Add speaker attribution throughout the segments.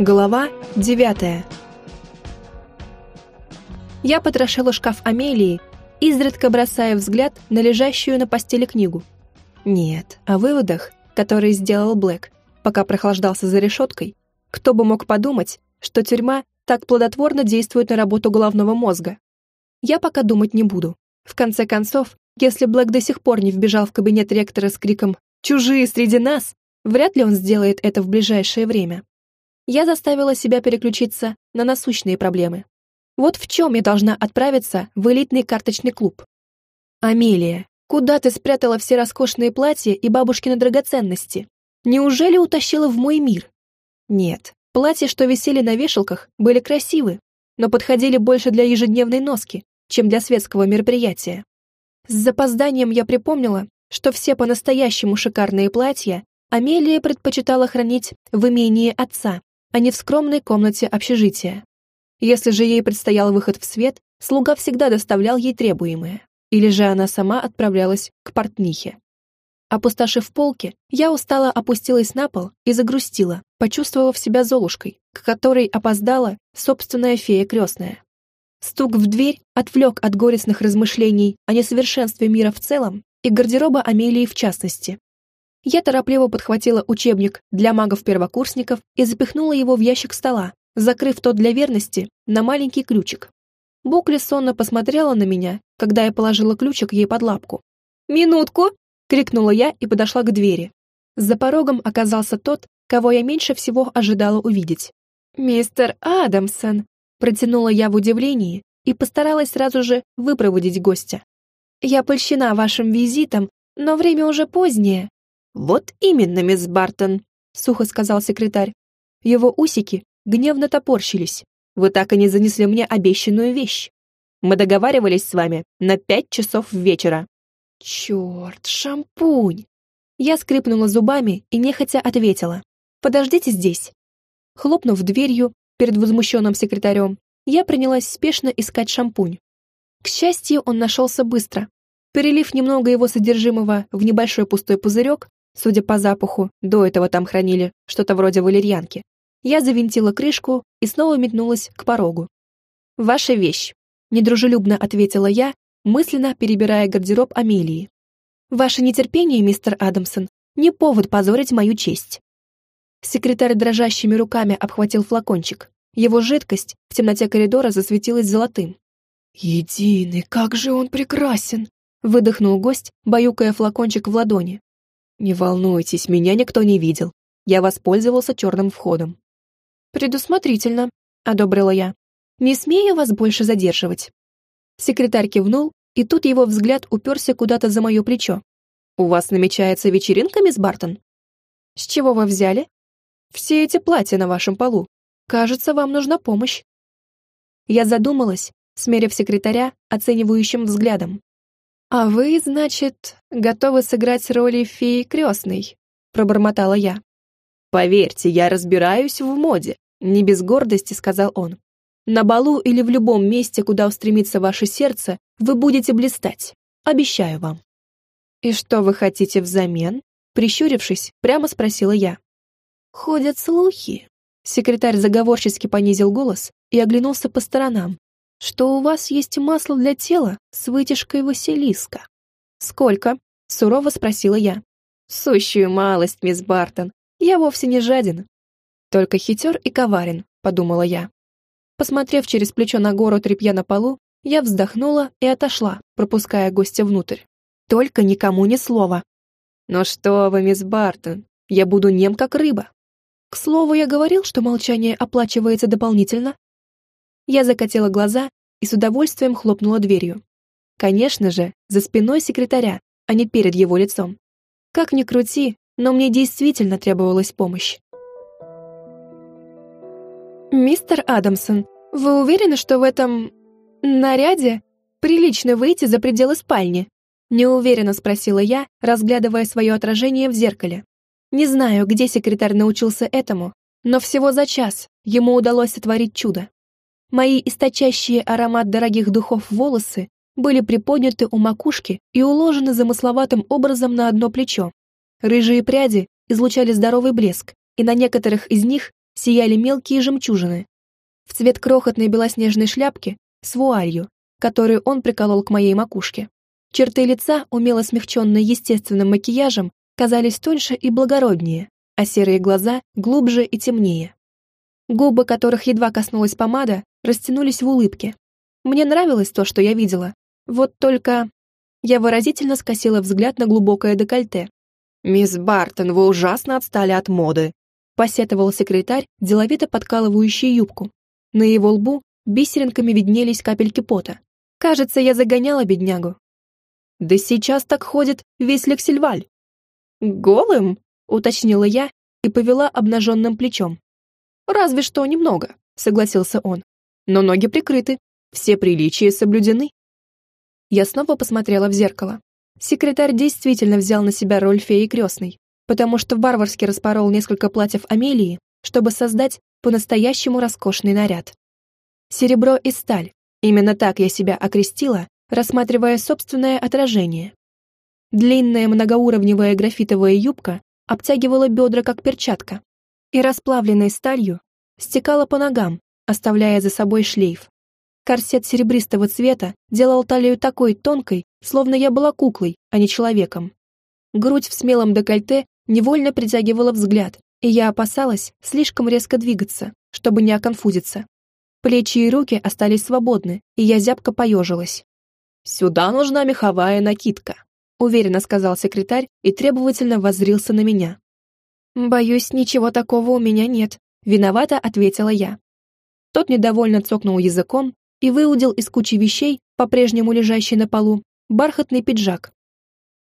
Speaker 1: Глава девятая. Я потрошила шкаф Амелии, изредка бросая взгляд на лежащую на постели книгу. Нет, о выводах, которые сделал Блэк, пока прохлаждался за решеткой, кто бы мог подумать, что тюрьма так плодотворно действует на работу головного мозга. Я пока думать не буду. В конце концов, если Блэк до сих пор не вбежал в кабинет ректора с криком «Чужие среди нас!», вряд ли он сделает это в ближайшее время. Я заставила себя переключиться на насущные проблемы. Вот в чем я должна отправиться в элитный карточный клуб. «Амелия, куда ты спрятала все роскошные платья и бабушкины драгоценности? Неужели утащила в мой мир?» Нет, платья, что висели на вешалках, были красивы, но подходили больше для ежедневной носки, чем для светского мероприятия. С запозданием я припомнила, что все по-настоящему шикарные платья Амелия предпочитала хранить в имении отца, а не в скромной комнате общежития. Если же ей предстоял выход в свет, слуга всегда доставлял ей требуемое, или же она сама отправлялась к портнихе. Опустошив полки, я устало опустилась на пол и загрустила, почувствовав себя золушкой, к которой опоздала собственная фея крестная. Стук в дверь отвлек от горестных размышлений о несовершенстве мира в целом и гардероба Амелии в частности. Я торопливо подхватила учебник для магов-первокурсников и запихнула его в ящик стола, закрыв тот для верности на маленький ключик. Букли сонно посмотрела на меня, когда я положила ключик ей под лапку. «Минутку!» — крикнула я и подошла к двери. За порогом оказался тот, кого я меньше всего ожидала увидеть. «Мистер Адамсон!» Протянула я в удивлении и постаралась сразу же выпроводить гостя. «Я польщена вашим визитом, но время уже позднее». «Вот именно, мисс Бартон», — сухо сказал секретарь. Его усики гневно топорщились. «Вы так и не занесли мне обещанную вещь. Мы договаривались с вами на пять часов вечера». «Черт, шампунь!» Я скрипнула зубами и нехотя ответила. «Подождите здесь». Хлопнув дверью, перед возмущенным секретарем, я принялась спешно искать шампунь. К счастью, он нашелся быстро. Перелив немного его содержимого в небольшой пустой пузырек, судя по запаху, до этого там хранили что-то вроде валерьянки, я завинтила крышку и снова метнулась к порогу. «Ваша вещь», — недружелюбно ответила я, мысленно перебирая гардероб Амелии. «Ваше нетерпение, мистер Адамсон, не повод позорить мою честь». Секретарь дрожащими руками обхватил флакончик. Его жидкость в темноте коридора засветилась золотым. «Единый, как же он прекрасен!» выдохнул гость, баюкая флакончик в ладони. «Не волнуйтесь, меня никто не видел. Я воспользовался черным входом». «Предусмотрительно», — одобрила я. «Не смею вас больше задерживать». Секретарь кивнул, и тут его взгляд уперся куда-то за мое плечо. «У вас намечается вечеринка, мисс Бартон?» «С чего вы взяли?» Все эти платья на вашем полу. Кажется, вам нужна помощь». Я задумалась, смерив секретаря оценивающим взглядом. «А вы, значит, готовы сыграть роли феи крестной?» пробормотала я. «Поверьте, я разбираюсь в моде», не без гордости сказал он. «На балу или в любом месте, куда устремится ваше сердце, вы будете блистать. Обещаю вам». «И что вы хотите взамен?» Прищурившись, прямо спросила я. «Ходят слухи». Секретарь заговорчески понизил голос и оглянулся по сторонам. «Что у вас есть масло для тела с вытяжкой Василиска?» «Сколько?» — сурово спросила я. «Сущую малость, мисс Бартон. Я вовсе не жаден». «Только хитер и коварен», — подумала я. Посмотрев через плечо на гору тряпья на полу, я вздохнула и отошла, пропуская гостя внутрь. «Только никому ни слова». «Ну что вы, мисс Бартон, я буду нем, как рыба». К слову, я говорил, что молчание оплачивается дополнительно. Я закатила глаза и с удовольствием хлопнула дверью. Конечно же, за спиной секретаря, а не перед его лицом. Как ни крути, но мне действительно требовалась помощь. «Мистер Адамсон, вы уверены, что в этом... наряде прилично выйти за пределы спальни?» Неуверенно спросила я, разглядывая свое отражение в зеркале. Не знаю, где секретарь научился этому, но всего за час ему удалось сотворить чудо. Мои источащие аромат дорогих духов волосы были приподняты у макушки и уложены замысловатым образом на одно плечо. Рыжие пряди излучали здоровый блеск, и на некоторых из них сияли мелкие жемчужины. В цвет крохотной белоснежной шляпки с вуалью, которую он приколол к моей макушке. Черты лица, умело смягченные естественным макияжем, казались тоньше и благороднее, а серые глаза глубже и темнее. Губы, которых едва коснулась помада, растянулись в улыбке. Мне нравилось то, что я видела. Вот только... Я выразительно скосила взгляд на глубокое декольте. «Мисс Бартон, вы ужасно отстали от моды», посетовал секретарь, деловито подкалывающий юбку. На его лбу бисеринками виднелись капельки пота. Кажется, я загоняла беднягу. «Да сейчас так ходит весь Лексильваль». «Голым?» — уточнила я и повела обнаженным плечом. «Разве что немного», — согласился он. «Но ноги прикрыты, все приличия соблюдены». Я снова посмотрела в зеркало. Секретарь действительно взял на себя роль феи крестной, потому что варварски распорол несколько платьев Амелии, чтобы создать по-настоящему роскошный наряд. Серебро и сталь. Именно так я себя окрестила, рассматривая собственное отражение. Длинная многоуровневая графитовая юбка обтягивала бедра как перчатка и расплавленной сталью стекала по ногам, оставляя за собой шлейф. Корсет серебристого цвета делал талию такой тонкой, словно я была куклой, а не человеком. Грудь в смелом декольте невольно притягивала взгляд, и я опасалась слишком резко двигаться, чтобы не оконфузиться. Плечи и руки остались свободны, и я зябко поежилась. «Сюда нужна меховая накидка», — уверенно сказал секретарь и требовательно воззрился на меня. «Боюсь, ничего такого у меня нет», — виновата ответила я. Тот недовольно цокнул языком и выудил из кучи вещей, по-прежнему лежащей на полу, бархатный пиджак.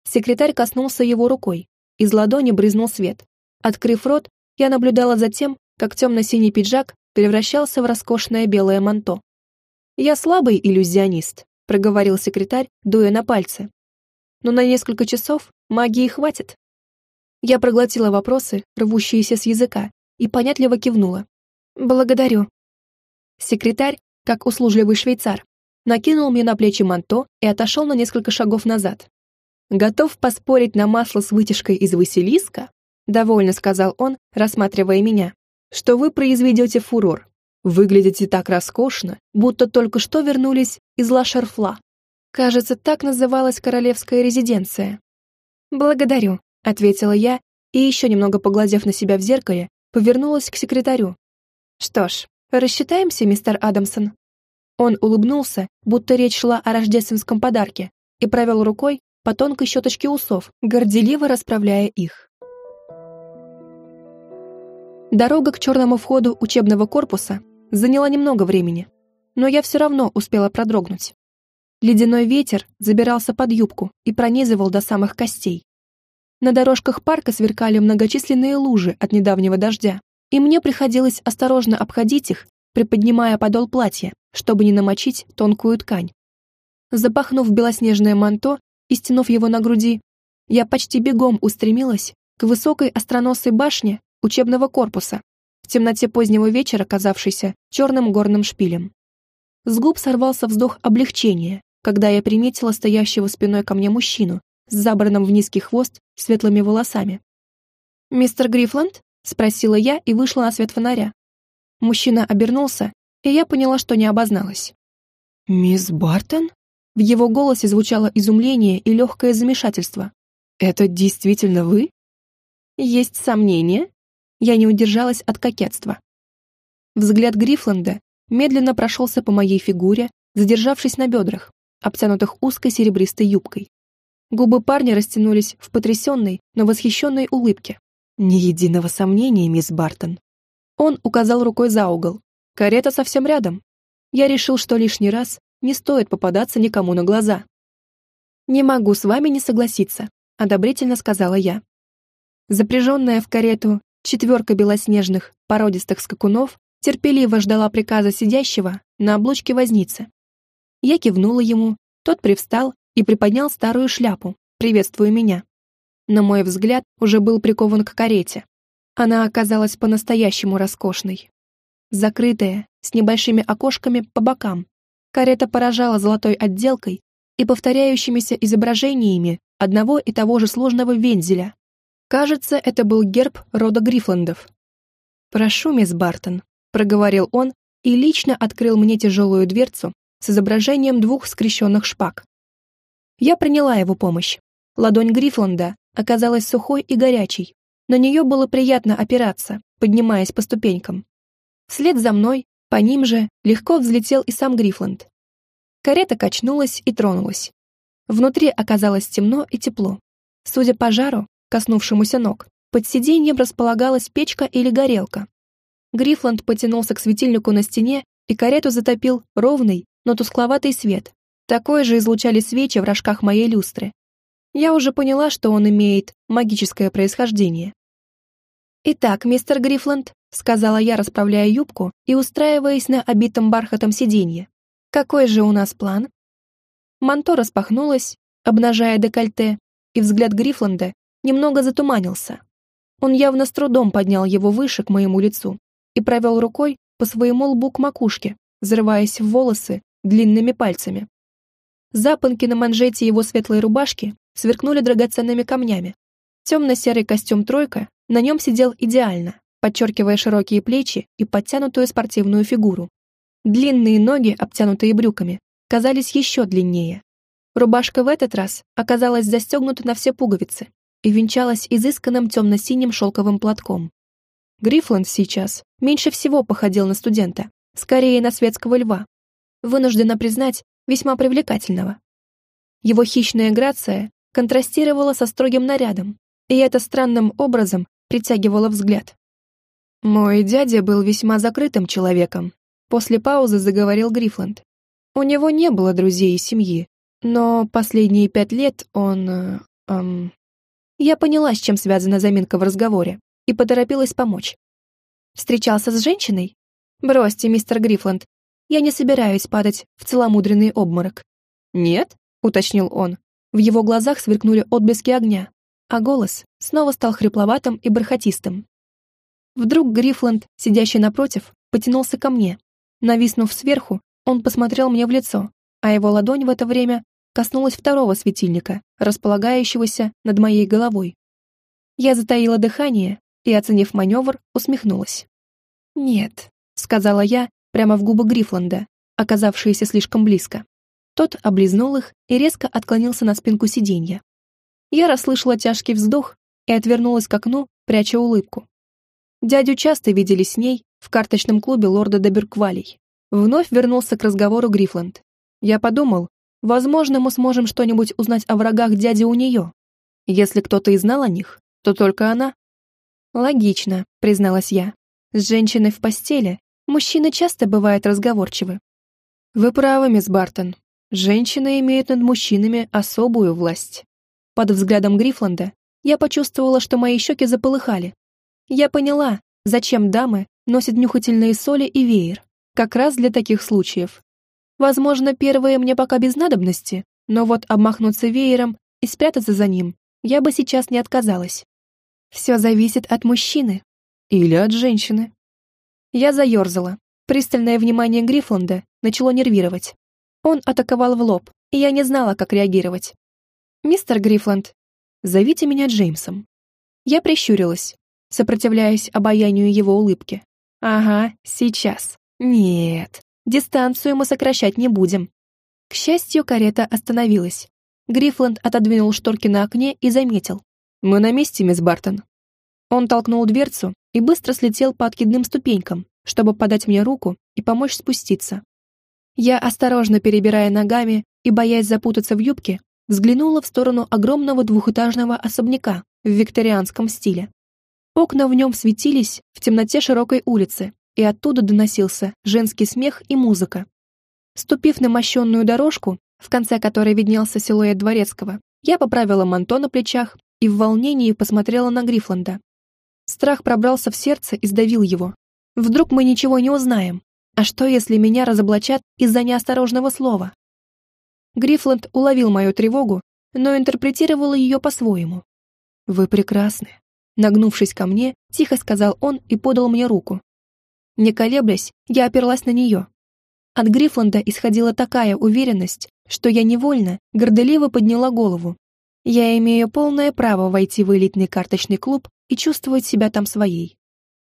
Speaker 1: Секретарь коснулся его рукой, из ладони брызнул свет. Открыв рот, я наблюдала за тем, как темно-синий пиджак превращался в роскошное белое манто. «Я слабый иллюзионист», — проговорил секретарь, дуя на пальцы. «Но на несколько часов магии хватит». Я проглотила вопросы, рвущиеся с языка, и понятливо кивнула. «Благодарю». Секретарь, как услужливый швейцар, накинул мне на плечи манто и отошел на несколько шагов назад. «Готов поспорить на масло с вытяжкой из Василиска?» — довольно сказал он, рассматривая меня. «Что вы произведете фурор. Выглядите так роскошно, будто только что вернулись из Ла-Шарфла. Кажется, так называлась королевская резиденция». «Благодарю», — ответила я, и еще немного поглазев на себя в зеркале, повернулась к секретарю. «Что ж, рассчитаемся, мистер Адамсон?» Он улыбнулся, будто речь шла о рождественском подарке, и провел рукой по тонкой щеточке усов, горделиво расправляя их. Дорога к черному входу учебного корпуса заняла немного времени, но я все равно успела продрогнуть. Ледяной ветер забирался под юбку и пронизывал до самых костей. На дорожках парка сверкали многочисленные лужи от недавнего дождя, и мне приходилось осторожно обходить их, приподнимая подол платья, чтобы не намочить тонкую ткань. Запахнув белоснежное манто, и стянув его на груди, я почти бегом устремилась к высокой остроносой башне учебного корпуса, в темноте позднего вечера казавшейся черным горным шпилем. С губ сорвался вздох облегчения, когда я приметила стоящего спиной ко мне мужчину с забранным в низкий хвост светлыми волосами. «Мистер Грифланд?» — спросила я и вышла на свет фонаря. Мужчина обернулся, и я поняла, что не обозналась. «Мисс Бартон?» В его голосе звучало изумление и легкое замешательство. «Это действительно вы?» «Есть сомнения?» Я не удержалась от кокетства. Взгляд Грифланда медленно прошелся по моей фигуре, задержавшись на бедрах, обтянутых узкой серебристой юбкой. Губы парня растянулись в потрясенной, но восхищенной улыбке. «Ни единого сомнения, мисс Бартон». Он указал рукой за угол. «Карета совсем рядом». Я решил, что лишний раз не стоит попадаться никому на глаза. «Не могу с вами не согласиться», — одобрительно сказала я. Запряженная в карету четверка белоснежных, породистых скакунов терпеливо ждала приказа сидящего на облучке возницы. Я кивнула ему, тот привстал и приподнял старую шляпу, приветствуя меня. Но мой взгляд уже был прикован к карете. Она оказалась по-настоящему роскошной. Закрытая, с небольшими окошками по бокам, Карета поражала золотой отделкой и повторяющимися изображениями одного и того же сложного вензеля. Кажется, это был герб рода Грифландов. «Прошу, мисс Бартон», — проговорил он и лично открыл мне тяжелую дверцу с изображением двух скрещенных шпаг. Я приняла его помощь. Ладонь Грифланда оказалась сухой и горячей. На нее было приятно опираться, поднимаясь по ступенькам. Вслед за мной, по ним же, легко взлетел и сам Грифланд. Карета качнулась и тронулась. Внутри оказалось темно и тепло. Судя по жару, коснувшемуся ног, под сиденьем располагалась печка или горелка. Грифланд потянулся к светильнику на стене, и карету затопил ровный, но тускловатый свет. Такой же излучали свечи в рожках моей люстры. Я уже поняла, что он имеет магическое происхождение. «Итак, мистер Грифланд», — сказала я, расправляя юбку и устраиваясь на обитом бархатом сиденье. «Какой же у нас план?» Манто распахнулось, обнажая декольте, и взгляд Грифланда немного затуманился. Он явно с трудом поднял его выше к моему лицу и провел рукой по своему лбу к макушке, взрываясь в волосы длинными пальцами. Запонки на манжете его светлой рубашки сверкнули драгоценными камнями. Темно-серый костюм «тройка» на нем сидел идеально, подчеркивая широкие плечи и подтянутую спортивную фигуру. Длинные ноги, обтянутые брюками, казались еще длиннее. Рубашка в этот раз оказалась застегнута на все пуговицы и венчалась изысканным темно-синим шелковым платком. Грифланд сейчас меньше всего походил на студента, скорее на светского льва. Вынуждена признать, весьма привлекательного. Его хищная грация контрастировала со строгим нарядом, и это странным образом притягивало взгляд. «Мой дядя был весьма закрытым человеком», после паузы заговорил Грифланд. У него не было друзей и семьи, но последние пять лет он... Э, эм... Я поняла, с чем связана заминка в разговоре, и поторопилась помочь. Встречался с женщиной? Бросьте, мистер Грифланд, я не собираюсь падать в целомудренный обморок. Нет? уточнил он. В его глазах сверкнули отблески огня, а голос снова стал хрипловатым и бархатистым. Вдруг Грифланд, сидящий напротив, потянулся ко мне. Нависнув сверху, он посмотрел мне в лицо, а его ладонь в это время коснулась второго светильника, располагающегося над моей головой. Я затаила дыхание и, оценив маневр, усмехнулась. «Нет», — сказала я прямо в губы Грифланда, оказавшиеся слишком близко. Тот облизнул их и резко отклонился на спинку сиденья. Я расслышала тяжкий вздох и отвернулась к окну, пряча улыбку. Дядю часто видели с ней в карточном клубе лорда Доберквалей. Вновь вернулся к разговору Грифланд. Я подумал, возможно, мы сможем что-нибудь узнать о врагах дяди у нее. Если кто-то и знал о них, то только она. Логично, призналась я. С женщиной в постели мужчины часто бывают разговорчивы. Вы правы, мисс Бартон, Женщина имеет над мужчинами особую власть. Под взглядом Грифланда я почувствовала, что мои щеки заполыхали. Я поняла, зачем дамы носят нюхательные соли и веер, как раз для таких случаев. Возможно, первые мне пока без надобности, но вот обмахнуться веером и спрятаться за ним я бы сейчас не отказалась. Все зависит от мужчины. Или от женщины. Я заерзала. Пристальное внимание Грифланда начало нервировать. Он атаковал в лоб, и я не знала, как реагировать. «Мистер Грифланд, зовите меня Джеймсом». Я прищурилась, сопротивляясь обаянию его улыбки. «Ага, сейчас. Нет, дистанцию мы сокращать не будем». К счастью, карета остановилась. Грифланд отодвинул шторки на окне и заметил. «Мы на месте, мисс Бартон». Он толкнул дверцу и быстро слетел по откидным ступенькам, чтобы подать мне руку и помочь спуститься. Я, осторожно перебирая ногами и боясь запутаться в юбке, взглянула в сторону огромного двухэтажного особняка в викторианском стиле. Окна в нем светились в темноте широкой улицы, и оттуда доносился женский смех и музыка. Ступив на мощенную дорожку, в конце которой виднелся силуэт дворецкого, я поправила манто на плечах и в волнении посмотрела на Грифланда. Страх пробрался в сердце и сдавил его. Вдруг мы ничего не узнаем, а что, если меня разоблачат из-за неосторожного слова? Грифланд уловил мою тревогу, но интерпретировал ее по-своему. «Вы прекрасны», — нагнувшись ко мне, тихо сказал он и подал мне руку. Не колеблясь, я оперлась на нее. От Грифланда исходила такая уверенность, что я невольно, горделиво подняла голову. Я имею полное право войти в элитный карточный клуб и чувствовать себя там своей.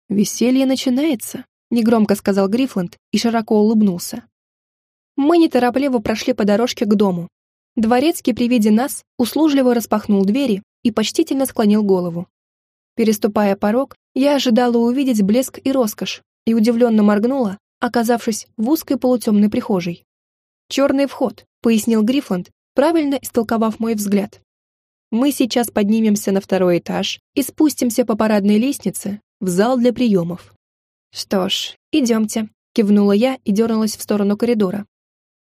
Speaker 1: «Веселье начинается», — негромко сказал Грифланд и широко улыбнулся. Мы неторопливо прошли по дорожке к дому. Дворецкий при виде нас услужливо распахнул двери и почтительно склонил голову. Переступая порог, я ожидала увидеть блеск и роскошь и удивленно моргнула, оказавшись в узкой полутемной прихожей. «Черный вход», — пояснил Грифланд, правильно истолковав мой взгляд. «Мы сейчас поднимемся на второй этаж и спустимся по парадной лестнице в зал для приемов». «Что ж, идемте», — кивнула я и дернулась в сторону коридора.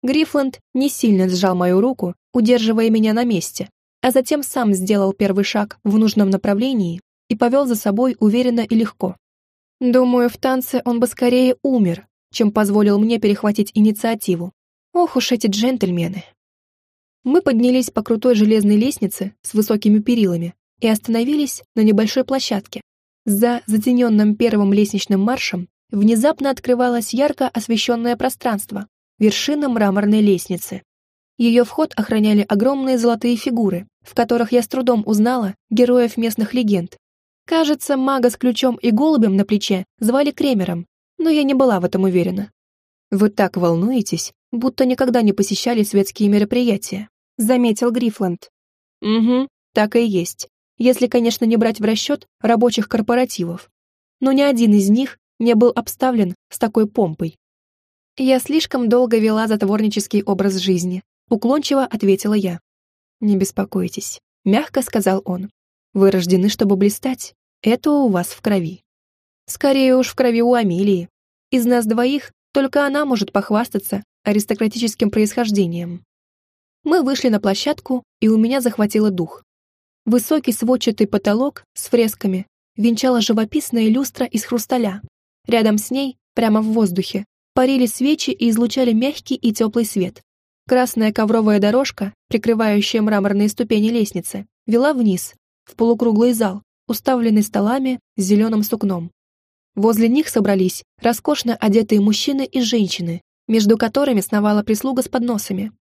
Speaker 1: Грифланд не сильно сжал мою руку, удерживая меня на месте, а затем сам сделал первый шаг в нужном направлении и повел за собой уверенно и легко. Думаю, в танце он бы скорее умер, чем позволил мне перехватить инициативу. Ох уж эти джентльмены. Мы поднялись по крутой железной лестнице с высокими перилами и остановились на небольшой площадке. За затененным первым лестничным маршем внезапно открывалось ярко освещенное пространство, вершина мраморной лестницы. Ее вход охраняли огромные золотые фигуры, в которых я с трудом узнала героев местных легенд. Кажется, мага с ключом и голубем на плече звали Кремером, но я не была в этом уверена. «Вы так волнуетесь, будто никогда не посещали светские мероприятия», заметил Грифланд. «Угу, так и есть, если, конечно, не брать в расчет рабочих корпоративов. Но ни один из них не был обставлен с такой помпой. Я слишком долго вела затворнический образ жизни, Уклончиво ответила я. «Не беспокойтесь», — мягко сказал он. «Вы рождены, чтобы блистать. Это у вас в крови». «Скорее уж в крови у Амелии. Из нас двоих только она может похвастаться аристократическим происхождением». Мы вышли на площадку, и у меня захватило дух. Высокий сводчатый потолок с фресками венчала живописная люстра из хрусталя. Рядом с ней, прямо в воздухе, парили свечи и излучали мягкий и теплый свет. Красная ковровая дорожка, прикрывающая мраморные ступени лестницы, вела вниз, в полукруглый зал, уставленный столами с зеленым сукном. Возле них собрались роскошно одетые мужчины и женщины, между которыми сновала прислуга с подносами.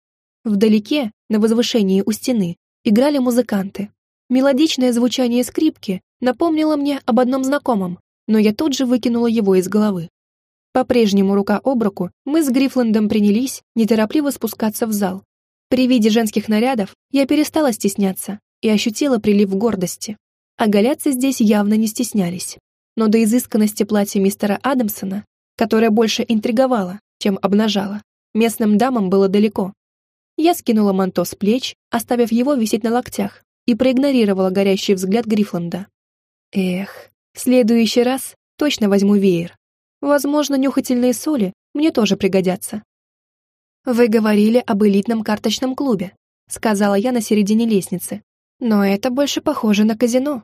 Speaker 1: Вдалеке, на возвышении у стены, играли музыканты. Мелодичное звучание скрипки напомнило мне об одном знакомом, но я тут же выкинула его из головы. По-прежнему рука об руку мы с Грифландом принялись неторопливо спускаться в зал. При виде женских нарядов я перестала стесняться и ощутила прилив гордости. Оголяться здесь явно не стеснялись. Но до изысканности платья мистера Адамсона, которое больше интриговало, чем обнажало, местным дамам было далеко. Я скинула манто с плеч, оставив его висеть на локтях, и проигнорировала горящий взгляд Грифланда. Эх, в следующий раз точно возьму веер. Возможно, нюхательные соли мне тоже пригодятся. «Вы говорили об элитном карточном клубе», сказала я на середине лестницы. «Но это больше похоже на казино».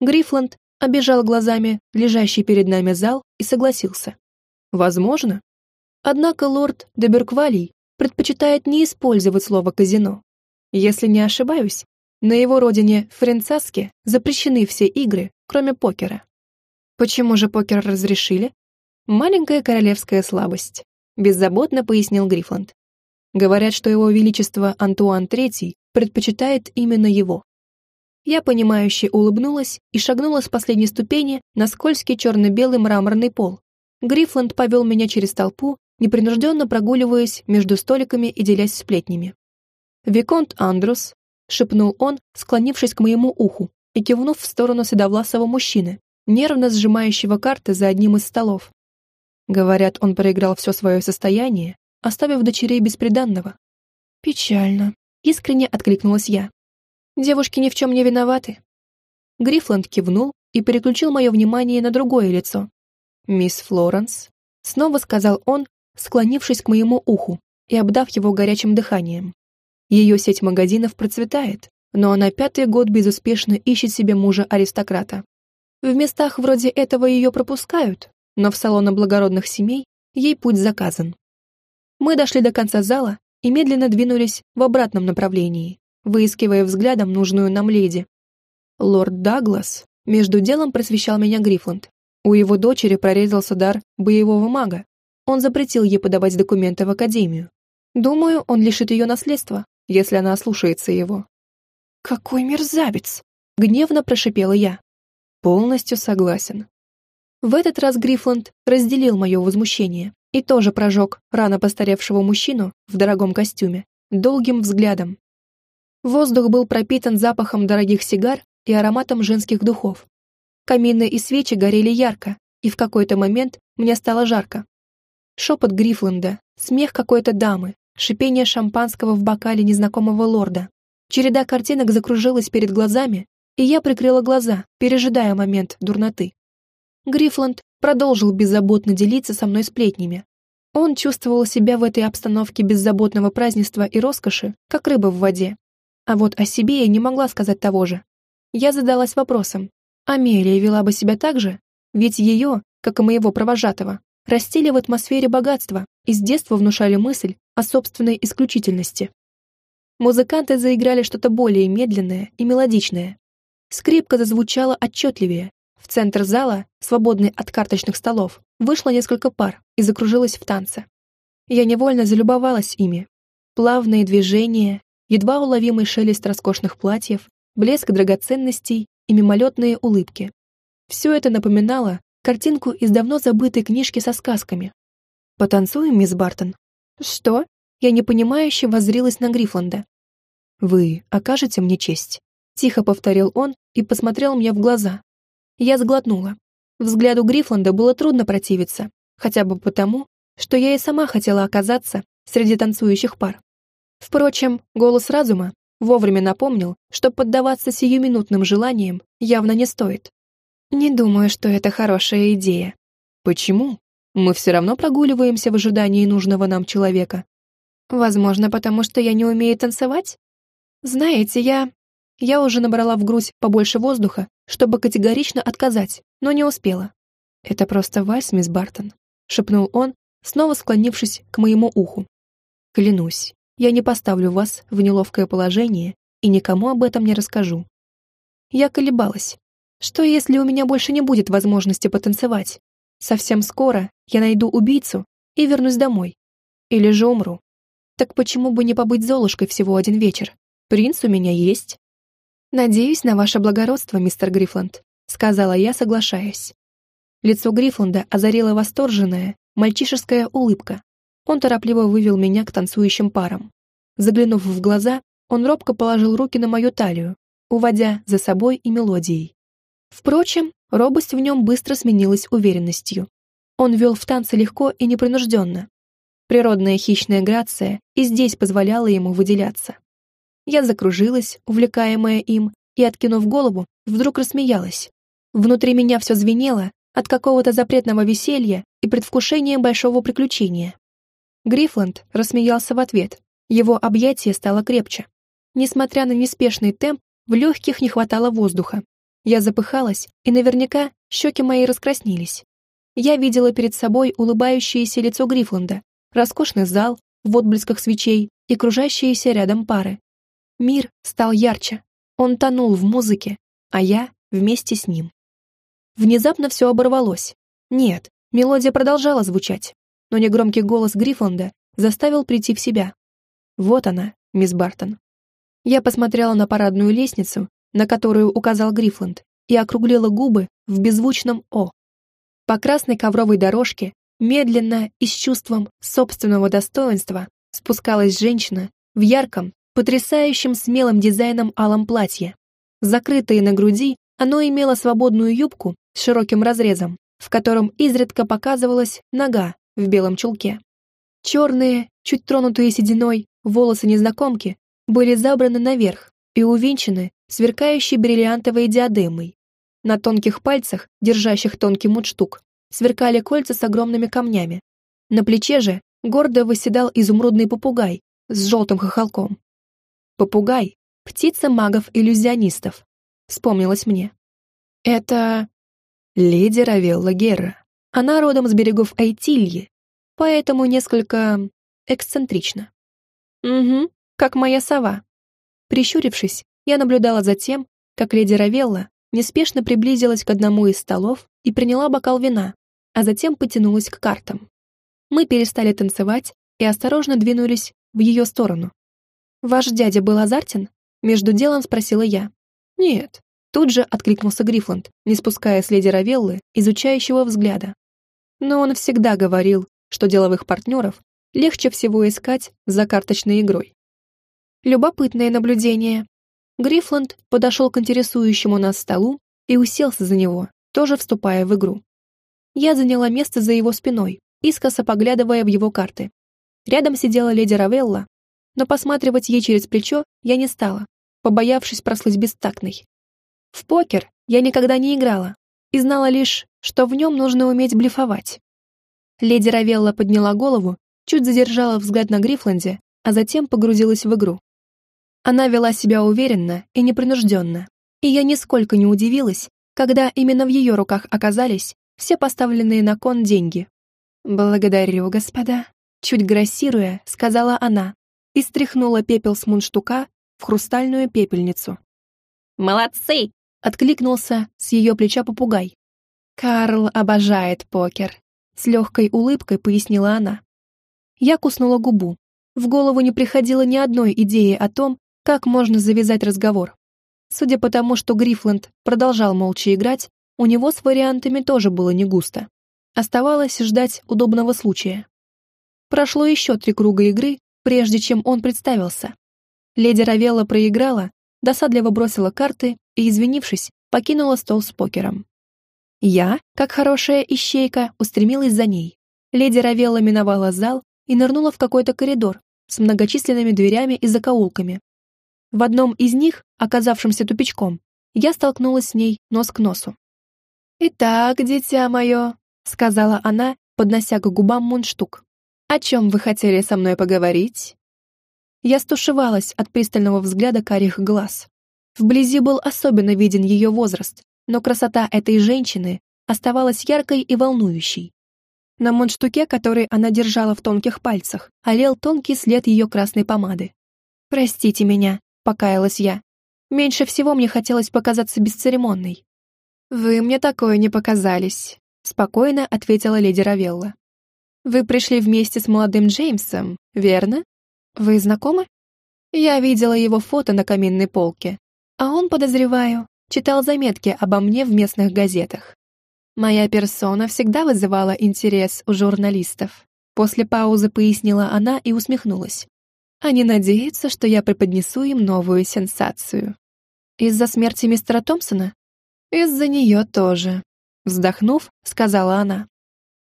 Speaker 1: Грифланд обежал глазами лежащий перед нами зал и согласился. «Возможно. Однако лорд де Бюрквалий предпочитает не использовать слово «казино». Если не ошибаюсь, на его родине Френцаске запрещены все игры, кроме покера. Почему же покер разрешили? «Маленькая королевская слабость», — беззаботно пояснил Грифланд. «Говорят, что его величество Антуан III предпочитает именно его». Я, понимающе улыбнулась и шагнула с последней ступени на скользкий черно-белый мраморный пол. Грифланд повел меня через толпу, непринужденно прогуливаясь между столиками и делясь сплетнями. «Виконт Андрус», — шепнул он, склонившись к моему уху и кивнув в сторону седовласого мужчины, нервно сжимающего карты за одним из столов. Говорят, он проиграл все свое состояние, оставив дочерей бесприданного. Печально. Искренне откликнулась я. Девушки ни в чем не виноваты. Грифланд кивнул и переключил мое внимание на другое лицо. «Мисс Флоренс», — снова сказал он, склонившись к моему уху и обдав его горячим дыханием. Ее сеть магазинов процветает, но она пятый год безуспешно ищет себе мужа-аристократа. В местах вроде этого ее пропускают, но в салоны благородных семей ей путь заказан. Мы дошли до конца зала и медленно двинулись в обратном направлении, выискивая взглядом нужную нам леди. Лорд Даглас между делом просвещал меня Грифланд. У его дочери прорезался дар боевого мага. Он запретил ей подавать документы в академию. Думаю, он лишит ее наследства, если она ослушается его. «Какой мерзавец!» — гневно прошипела я. «Полностью согласен. В этот раз Грифланд разделил мое возмущение и тоже прожег рано постаревшего мужчину в дорогом костюме долгим взглядом. Воздух был пропитан запахом дорогих сигар и ароматом женских духов. Камины и свечи горели ярко, и в какой-то момент мне стало жарко. Шепот Грифланда, смех какой-то дамы, шипение шампанского в бокале незнакомого лорда. Череда картинок закружилась перед глазами, и я прикрыла глаза, пережидая момент дурноты. Грифланд продолжил беззаботно делиться со мной сплетнями. Он чувствовал себя в этой обстановке беззаботного празднества и роскоши, как рыба в воде. А вот о себе я не могла сказать того же. Я задалась вопросом, Амелия вела бы себя так же? Ведь ее, как и моего провожатого, растили в атмосфере богатства и с детства внушали мысль о собственной исключительности. Музыканты заиграли что-то более медленное и мелодичное. Скрипка зазвучала отчетливее. В центр зала, свободный от карточных столов, вышло несколько пар и закружилась в танце. Я невольно залюбовалась ими. Плавные движения, едва уловимый шелест роскошных платьев, блеск драгоценностей и мимолетные улыбки. Все это напоминало картинку из давно забытой книжки со сказками. «Потанцуем, мисс Бартон?» «Что?» Я непонимающе воззрилась на Грифланда. «Вы окажете мне честь?» Тихо повторил он и посмотрел мне в глаза. Я сглотнула. Взгляду Грифланда было трудно противиться, хотя бы потому, что я и сама хотела оказаться среди танцующих пар. Впрочем, голос разума вовремя напомнил, что поддаваться сиюминутным желаниям явно не стоит. Не думаю, что это хорошая идея. Почему? Мы все равно прогуливаемся в ожидании нужного нам человека. Возможно, потому что я не умею танцевать? Знаете, я... Я уже набрала в грудь побольше воздуха, чтобы категорично отказать, но не успела. «Это просто вальс, мисс Бартон», — шепнул он, снова склонившись к моему уху. «Клянусь, я не поставлю вас в неловкое положение и никому об этом не расскажу». Я колебалась. Что, если у меня больше не будет возможности потанцевать? Совсем скоро я найду убийцу и вернусь домой. Или же умру. Так почему бы не побыть Золушкой всего один вечер? Принц у меня есть. Надеюсь на ваше благородство, мистер Грифланд, сказала я, соглашаясь. Лицо Грифланда озарила восторженная, мальчишеская улыбка. Он торопливо вывел меня к танцующим парам. Заглянув в глаза, он робко положил руки на мою талию, уводя за собой и мелодией. Впрочем, робость в нем быстро сменилась уверенностью. Он вел в танце легко и непринужденно. Природная хищная грация и здесь позволяла ему выделяться. Я закружилась, увлекаемая им, и, откинув голову, вдруг рассмеялась. Внутри меня все звенело от какого-то запретного веселья и предвкушения большого приключения. Грифланд рассмеялся в ответ. Его объятие стало крепче. Несмотря на неспешный темп, в легких не хватало воздуха, я запыхалась, и наверняка щеки мои раскраснились. Я видела перед собой улыбающееся лицо Грифланда, роскошный зал в отблесках свечей и кружащиеся рядом пары. Мир стал ярче, он тонул в музыке, а я вместе с ним. Внезапно все оборвалось. Нет, мелодия продолжала звучать, но негромкий голос Грифланда заставил прийти в себя. Вот она, мисс Бартон. Я посмотрела на парадную лестницу на которую указал Грифланд, и округлила губы в беззвучном «О». По красной ковровой дорожке, медленно и с чувством собственного достоинства, спускалась женщина в ярком, потрясающем смелым дизайном алом платье. Закрытое на груди, оно имело свободную юбку с широким разрезом, в котором изредка показывалась нога в белом чулке. Черные, чуть тронутые сединой, волосы незнакомки были забраны наверх и увенчаны сверкающей бриллиантовой диадемой. На тонких пальцах, держащих тонкий мундштук, сверкали кольца с огромными камнями. На плече же гордо выседал изумрудный попугай с желтым хохолком. Попугай — птица магов-иллюзионистов, вспомнилось мне. Это леди Равелла Герра. Она родом с берегов Айтильи, поэтому несколько эксцентрична. Угу, как моя сова. Прищурившись, я наблюдала за тем, как леди Равелла неспешно приблизилась к одному из столов и приняла бокал вина, а затем потянулась к картам. Мы перестали танцевать и осторожно двинулись в ее сторону. «Ваш дядя был азартен?» — между делом спросила я. «Нет, Тут же откликнулся Грифланд, не спуская с леди Равеллы изучающего взгляда. Но он всегда говорил, что деловых партнеров легче всего искать за карточной игрой. Любопытное наблюдение. Грифланд подошел к интересующему нас столу и уселся за него, тоже вступая в игру. Я заняла место за его спиной, искоса поглядывая в его карты. Рядом сидела леди Равелла, но посматривать ей через плечо я не стала, побоявшись прослыть бестактной. В покер я никогда не играла и знала лишь, что в нем нужно уметь блефовать. Леди Равелла подняла голову, чуть задержала взгляд на Грифланде, а затем погрузилась в игру. Она вела себя уверенно и непринужденно, и я нисколько не удивилась, когда именно в ее руках оказались все поставленные на кон деньги. «Благодарю, господа», — чуть грассируя, сказала она и стряхнула пепел с мундштука в хрустальную пепельницу.
Speaker 2: «Молодцы!»
Speaker 1: — откликнулся с ее плеча попугай. «Карл обожает покер», — с легкой улыбкой пояснила она. Я куснула губу. В голову не приходило ни одной идеи о том, как можно завязать разговор. Судя по тому, что Грифланд продолжал молча играть, у него с вариантами тоже было не густо. Оставалось ждать удобного случая. Прошло еще три круга игры, прежде чем он представился. Леди Равелла проиграла, досадливо бросила карты и, извинившись, покинула стол с покером. Я, как хорошая ищейка, устремилась за ней. Леди Равелла миновала зал и нырнула в какой-то коридор с многочисленными дверями и закоулками. В одном из них, оказавшемся тупичком, я столкнулась с ней нос к носу. «Итак, дитя мое», — сказала она, поднося к губам мундштук. «О чем вы хотели со мной поговорить?» Я стушевалась от пристального взгляда карих глаз. Вблизи был особенно виден ее возраст, но красота этой женщины оставалась яркой и волнующей. На мундштуке, который она держала в тонких пальцах, олел тонкий след ее красной помады. «Простите меня», — покаялась я. Меньше всего мне хотелось показаться бесцеремонной. «Вы мне такое не показались», — спокойно ответила леди Равелла. «Вы пришли вместе с молодым Джеймсом, верно? Вы знакомы?» Я видела его фото на каминной полке, а он, подозреваю, читал заметки обо мне в местных газетах. Моя персона всегда вызывала интерес у журналистов. После паузы пояснила она и усмехнулась. Они надеются, что я преподнесу им новую сенсацию. Из-за смерти мистера Томпсона? Из-за нее тоже. Вздохнув, сказала она.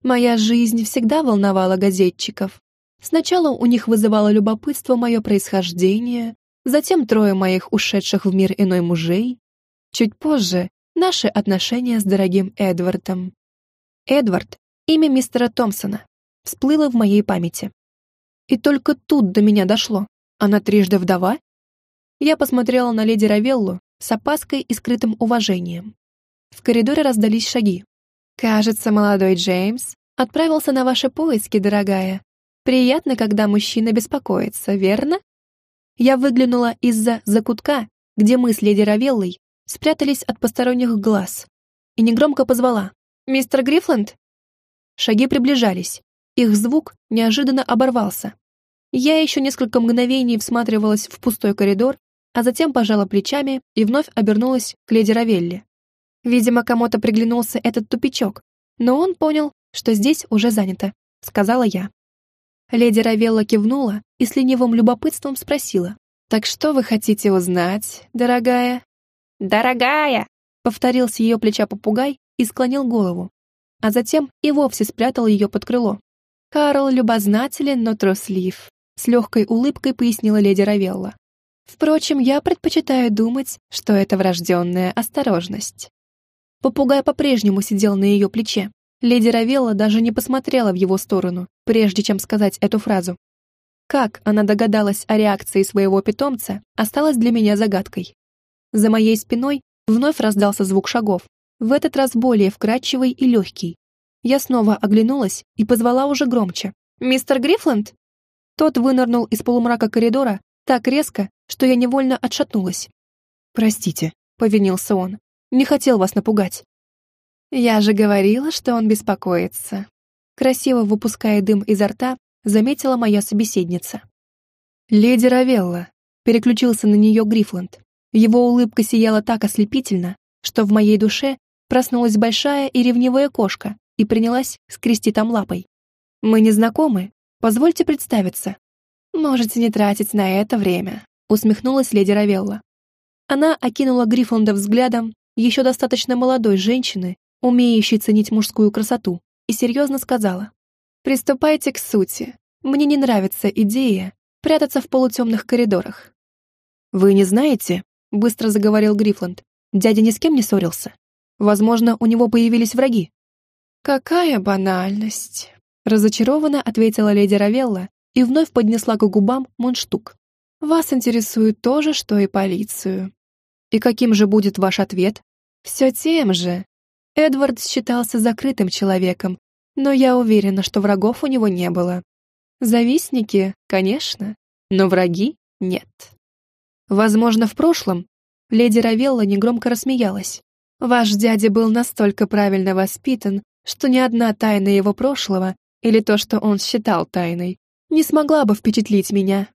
Speaker 1: Моя жизнь всегда волновала газетчиков. Сначала у них вызывало любопытство мое происхождение, затем трое моих ушедших в мир иной мужей. Чуть позже наши отношения с дорогим Эдвардом. Эдвард — имя мистера Томпсона, всплыло в моей памяти. И только тут до меня дошло. Она трижды вдова? Я посмотрела на леди Равеллу с опаской и скрытым уважением. В коридоре раздались шаги. «Кажется, молодой Джеймс отправился на ваши поиски, дорогая. Приятно, когда мужчина беспокоится, верно?» Я выглянула из-за закутка, где мы с леди Равеллой спрятались от посторонних глаз, и негромко позвала «Мистер Грифленд?» Шаги приближались. Их звук неожиданно оборвался. Я еще несколько мгновений всматривалась в пустой коридор, а затем пожала плечами и вновь обернулась к леди Равелли. Видимо, кому-то приглянулся этот тупичок, но он понял, что здесь уже занято, сказала я. Леди Равелла кивнула и с ленивым любопытством спросила. «Так что вы хотите узнать, дорогая?»
Speaker 2: «Дорогая!»
Speaker 1: — повторил с ее плеча попугай и склонил голову, а затем и вовсе спрятал ее под крыло. «Карл любознателен, но труслив», — с легкой улыбкой пояснила леди Равелла. «Впрочем, я предпочитаю думать, что это врожденная осторожность». Попугай по-прежнему сидел на ее плече. Леди Равелла даже не посмотрела в его сторону, прежде чем сказать эту фразу. Как она догадалась о реакции своего питомца, осталось для меня загадкой. За моей спиной вновь раздался звук шагов, в этот раз более вкрадчивый и легкий, я снова оглянулась и позвала уже громче. «Мистер Грифленд?» Тот вынырнул из полумрака коридора так резко, что я невольно отшатнулась. «Простите», — повинился он. «Не хотел вас напугать». «Я же говорила, что он беспокоится». Красиво выпуская дым изо рта, заметила моя собеседница. «Леди Равелла», — переключился на нее Грифланд. Его улыбка сияла так ослепительно, что в моей душе проснулась большая и ревнивая кошка и принялась скрести там лапой. «Мы не знакомы. Позвольте представиться». «Можете не тратить на это время», — усмехнулась леди Равелла. Она окинула Гриффонда взглядом еще достаточно молодой женщины, умеющей ценить мужскую красоту, и серьезно сказала. «Приступайте к сути. Мне не нравится идея прятаться в полутемных коридорах». «Вы не знаете?» — быстро заговорил Грифланд. «Дядя ни с кем не ссорился. Возможно, у него появились враги». «Какая банальность!» — разочарованно ответила леди Равелла и вновь поднесла к губам мундштук. «Вас интересует то же, что и полицию». «И каким же будет ваш ответ?» «Все тем же. Эдвард считался закрытым человеком, но я уверена, что врагов у него не было. Завистники, конечно, но враги нет». «Возможно, в прошлом?» Леди Равелла негромко рассмеялась. «Ваш дядя был настолько правильно воспитан, что ни одна тайна его прошлого, или то, что он считал тайной, не смогла бы впечатлить меня.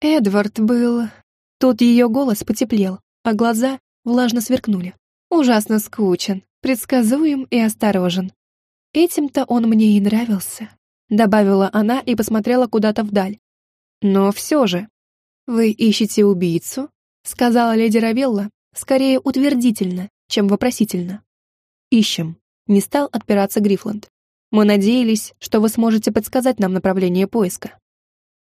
Speaker 1: Эдвард был...» Тут ее голос потеплел, а глаза влажно сверкнули. «Ужасно скучен, предсказуем и осторожен. Этим-то он мне и нравился», — добавила она и посмотрела куда-то вдаль. «Но все же...» «Вы ищете убийцу?» — сказала леди Равелла, скорее утвердительно, чем вопросительно. «Ищем», — не стал отпираться Грифланд. «Мы надеялись, что вы сможете подсказать нам направление поиска».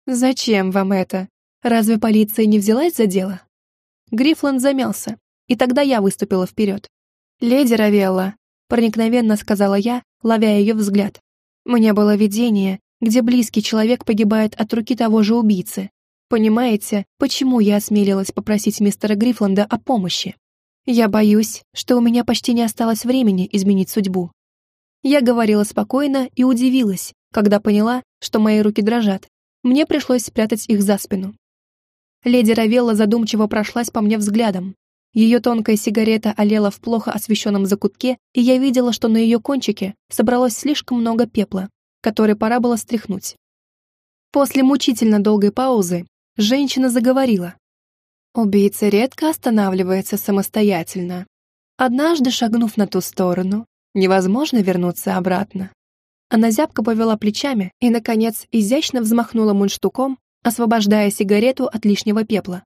Speaker 1: «Зачем вам это? Разве полиция не взялась за дело?» Грифланд замялся, и тогда я выступила вперед. «Леди Равелла», — проникновенно сказала я, ловя ее взгляд. «Мне было видение, где близкий человек погибает от руки того же убийцы, Понимаете, почему я осмелилась попросить мистера Грифланда о помощи? Я боюсь, что у меня почти не осталось времени изменить судьбу. Я говорила спокойно и удивилась, когда поняла, что мои руки дрожат. Мне пришлось спрятать их за спину. Леди Равелла задумчиво прошлась по мне взглядом. Ее тонкая сигарета олела в плохо освещенном закутке, и я видела, что на ее кончике собралось слишком много пепла, который пора было стряхнуть. После мучительно долгой паузы женщина заговорила. Убийца редко останавливается самостоятельно. Однажды, шагнув на ту сторону, невозможно вернуться обратно. Она зябко повела плечами и, наконец, изящно взмахнула мундштуком, освобождая сигарету от лишнего пепла.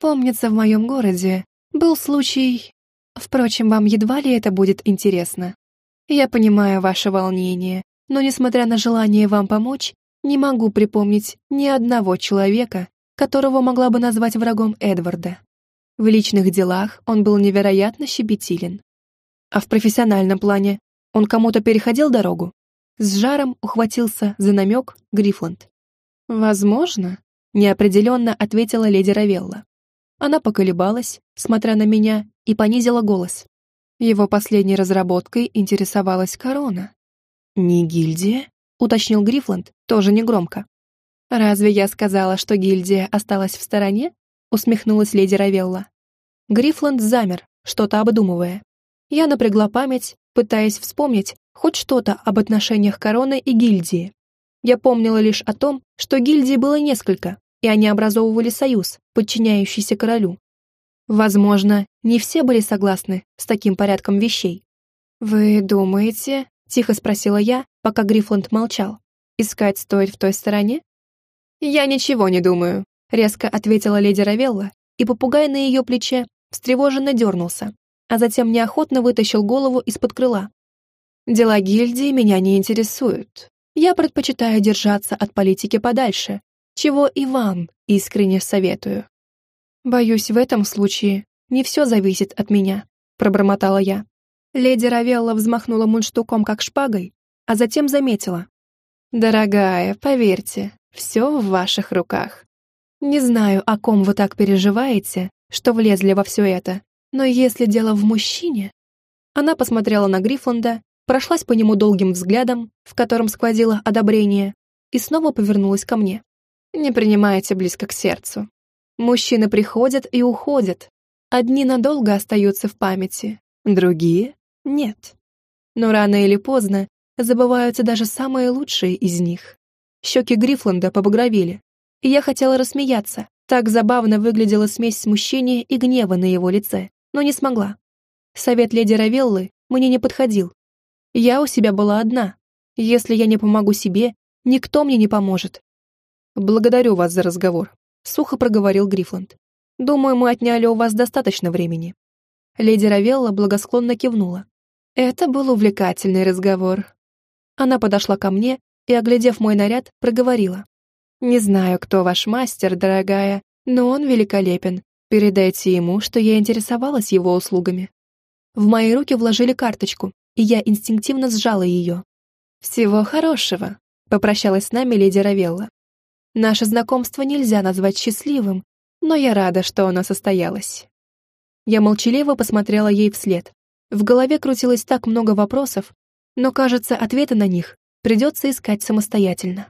Speaker 1: Помнится, в моем городе был случай... Впрочем, вам едва ли это будет интересно. Я понимаю ваше волнение, но, несмотря на желание вам помочь, не могу припомнить ни одного человека, которого могла бы назвать врагом Эдварда. В личных делах он был невероятно щепетилен. А в профессиональном плане он кому-то переходил дорогу? С жаром ухватился за намек Грифланд. «Возможно», — неопределенно ответила леди Равелла. Она поколебалась, смотря на меня, и понизила голос. Его последней разработкой интересовалась корона. «Не гильдия?» — уточнил Грифланд, тоже негромко. «Разве я сказала, что гильдия осталась в стороне?» — усмехнулась леди Равелла. Грифланд замер, что-то обдумывая. Я напрягла память, пытаясь вспомнить хоть что-то об отношениях короны и гильдии. Я помнила лишь о том, что гильдий было несколько, и они образовывали союз, подчиняющийся королю. Возможно, не все были согласны с таким порядком вещей. «Вы думаете?» — тихо спросила я, пока Грифланд молчал. «Искать стоит в той стороне?» «Я ничего не думаю», — резко ответила леди Равелла, и попугай на ее плече встревоженно дернулся, а затем неохотно вытащил голову из-под крыла. «Дела гильдии меня не интересуют. Я предпочитаю держаться от политики подальше, чего и вам искренне советую». «Боюсь, в этом случае не все зависит от меня», — пробормотала я. Леди Равелла взмахнула мундштуком как шпагой, а затем заметила. «Дорогая, поверьте, все в ваших руках. Не знаю, о ком вы так переживаете, что влезли во все это, но если дело в мужчине...» Она посмотрела на Грифланда, прошлась по нему долгим взглядом, в котором сквозило одобрение, и снова повернулась ко мне. «Не принимайте близко к сердцу. Мужчины приходят и уходят. Одни надолго остаются в памяти, другие — нет. Но рано или поздно забываются даже самые лучшие из них. Щеки Грифланда побагровели, и я хотела рассмеяться, Так забавно выглядела смесь смущения и гнева на его лице, но не смогла. Совет леди Равеллы мне не подходил. Я у себя была одна. Если я не помогу себе, никто мне не поможет. Благодарю вас за разговор, сухо проговорил Грифланд. Думаю, мы отняли у вас достаточно времени. Леди Равелла благосклонно кивнула. Это был увлекательный разговор. Она подошла ко мне и, оглядев мой наряд, проговорила. «Не знаю, кто ваш мастер, дорогая, но он великолепен. Передайте ему, что я интересовалась его услугами». В мои руки вложили карточку, и я инстинктивно сжала ее. «Всего хорошего», — попрощалась с нами леди Равелла. «Наше знакомство нельзя назвать счастливым, но я рада, что оно состоялось». Я молчаливо посмотрела ей вслед. В голове крутилось так много вопросов, но, кажется, ответы на них придется искать самостоятельно.